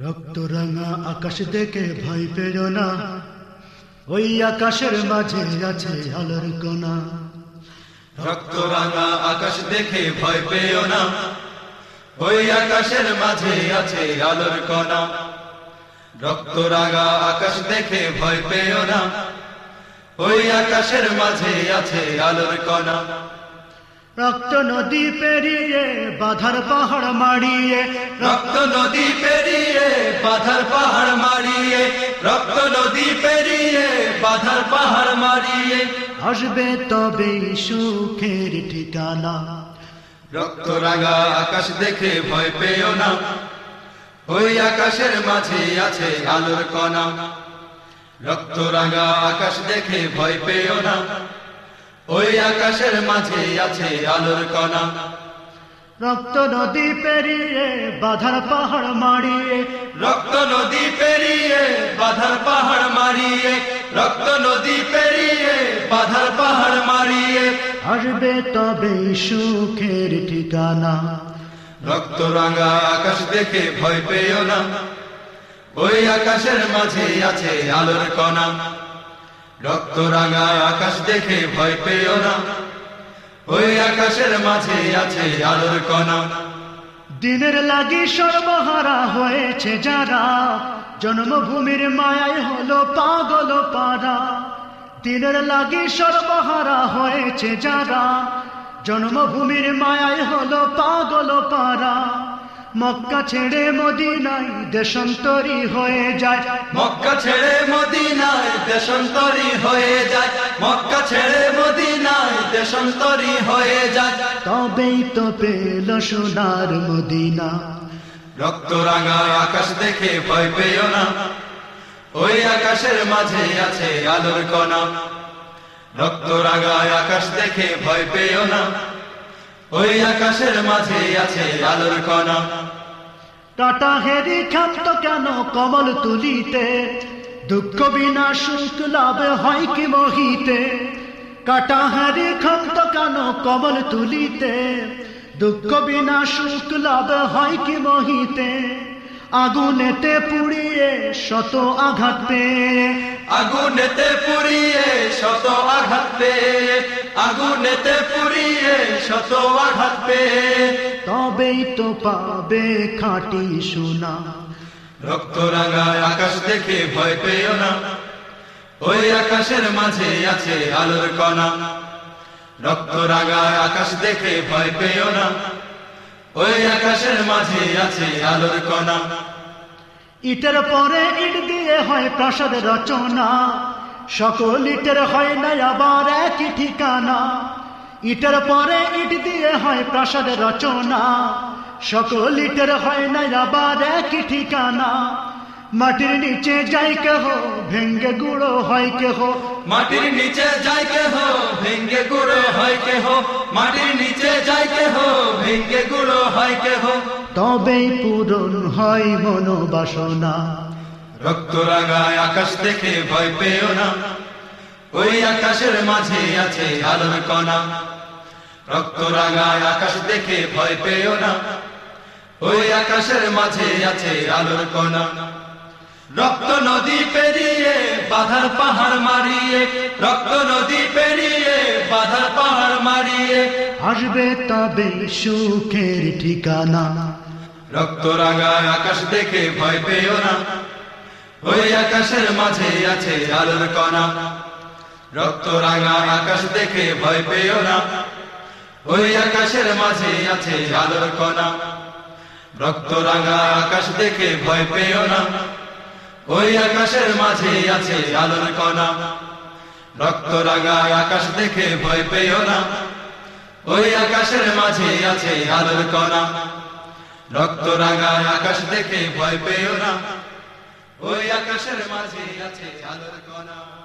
রক্ত রাঙা আকাশ দেখে ভয় পেল না। ওই আকাশের মাঝে আছে আলোর কণা। রক্ত রাঙা আকাশ দেখে ভয় পেও না। ওই আকাশের মাঝে আছে আলোর কণা। রক্ত রাঙা আকাশ দেখে ভয় পেও না। ওই আকাশের মাঝে আছে আলোর কণা। রক্ত নদী পেরিয়ে বাধার পাহাড় মারিয়ে রক্ত নদী পেরিয়ে বাধার পাহাড় মারিয়ে রক্ত নদী পেরিয়ে বাধার পাহাড় মারিয়ে আসবে তবে সুখের ঠিকানা। রক্ত রাঙা আকাশ দেখে ভয় পেও না। ওই আকাশের মাঝে আছে আলোর কণা। রক্ত রাঙা আকাশ দেখে ভয় পেও না। ওই আকাশের মাঝে আছে আলোর কণা। রক্ত নদী পেরিয়ে বাধার পাহাড় মারিয়ে রক্ত নদী পেরিয়ে বাধার পাহাড় মারিয়ে রক্ত নদী পেরিয়ে বাধার পাহাড় মারিয়ে আসবে তবে সুখের ঠিকানা। রক্ত রাঙা আকাশ দেখে ভয় পেও না। ওই আকাশের মাঝে আছে আলোর কণা। রক্ত রাঙা আকাশ দেখে ভয় পেও না। ওই আকাশের মাঝে আছে আলোর কণা। দিনের লাগি সর্বহারা হয়েছে যারা। জন্মভূমির মায়ায় হলো পাগল পারা দিনের লাগি সর্বহারা হয়েছে যারা। জন্মভূমির মায়ায় হলো পাগল পারা মক্কা ছেড়ে মদিনায় দেশান্তরী হয়ে যায়। মক্কা ছেড়ে মদিনায় দেশান্তরী হয়ে যায়। মক্কা ছেড়ে মদিনায় দেশান্তরী হয়ে যায়। তবেই তো পেল সোনার মদিনা। রক্ত রাঙা আকাশ দেখে ভয় পেও না। ওই আকাশের মাঝে আছে আলোর কণা। রক্ত রাঙা আকাশ দেখে ভয় পেও না। ওই আকাশের মাঝে আছে আলোর কণা। টাটা হেরি ক্ষান্ত কেন কমল তুলিতে? দুঃখ বিনা সুখ লাভ হয় কি মহিতে? কাটা হারি ক্ষান্ত কেন কমল তুলিতে? দুঃখ বিনা সুখ লাভ হয় কি মহিতে? আগুনেতে পুড়িয়ে শত আঘাত। আগুনেতে পুড়িয়ে আঘাত আগুনেতে পুড়িয়ে শত আঘাত তবেই তো পাবে খাঁটি সোনা। রক্ত রাঙা আকাশ দেখে ভয় পেও না। ওই আকাশের মাঝে আছে আলোর কণা। রক্ত আকাশ দেখে ভয় পেও না। ওই আকাশের মাঝে আছে আলোর কণা। ইটের পরে ইট দিয়ে হয় প্রাসাদ রচনা। সকল ইটের হয় না আবার একই ঠিকানা। ইটের পরে ইট দিয়ে হয় প্রাসাদ রচনা। সকল ইটের হয় না আবার একই ঠিকানা। মাটির নিচে যাই কেহ ভেঙ্গে গুঁড়ো হয় কেহ। মাটির নিচে যাই কেহ ভেঙ্গে গুঁড়ো হয় কেহ। মাটির নিচে যাই কেহ ভেঙ্গে গুঁড়ো হয় কেহ। তবেই পূরণ হয় মনোবাসনা। রক্ত রাঙায় আকাশ দেখে ভয় পেও না। ওই আকাশের মাঝে আছে আলোর কণা। রক্ত রাঙায় আকাশ দেখে ভয় পেও না। ওই আকাশের মাঝে আছে আলোর কণা। রক্ত নদী পেরিয়ে বাধার পাহাড় মারিয়ে রক্ত নদী পেরিয়ে বাধার পাহাড় মারিয়ে। আসবে তবে সুখের ঠিকানা। রক্ত রাঙায় আকাশ দেখে ভয় পেও না। ওই আকাশের মাঝে আছে আলোর কণা। রক্ত রাঙা আকাশ দেখে ভয় পেও না। ওই আকাশের মাঝে আছে আলোর কণা। রক্ত রাঙা আকাশ দেখে ভয় পেও না। ওই আকাশের মাঝে আছে আলোর কণা। রক্ত রাঙা আকাশ দেখে ভয় পেও না। ওই আকাশের মাঝে আছে আলোর কণা। রক্ত রাঙা আকাশ দেখে ভয় পেও না। ওই আকাশের মাঝে আছে আলোর কণা।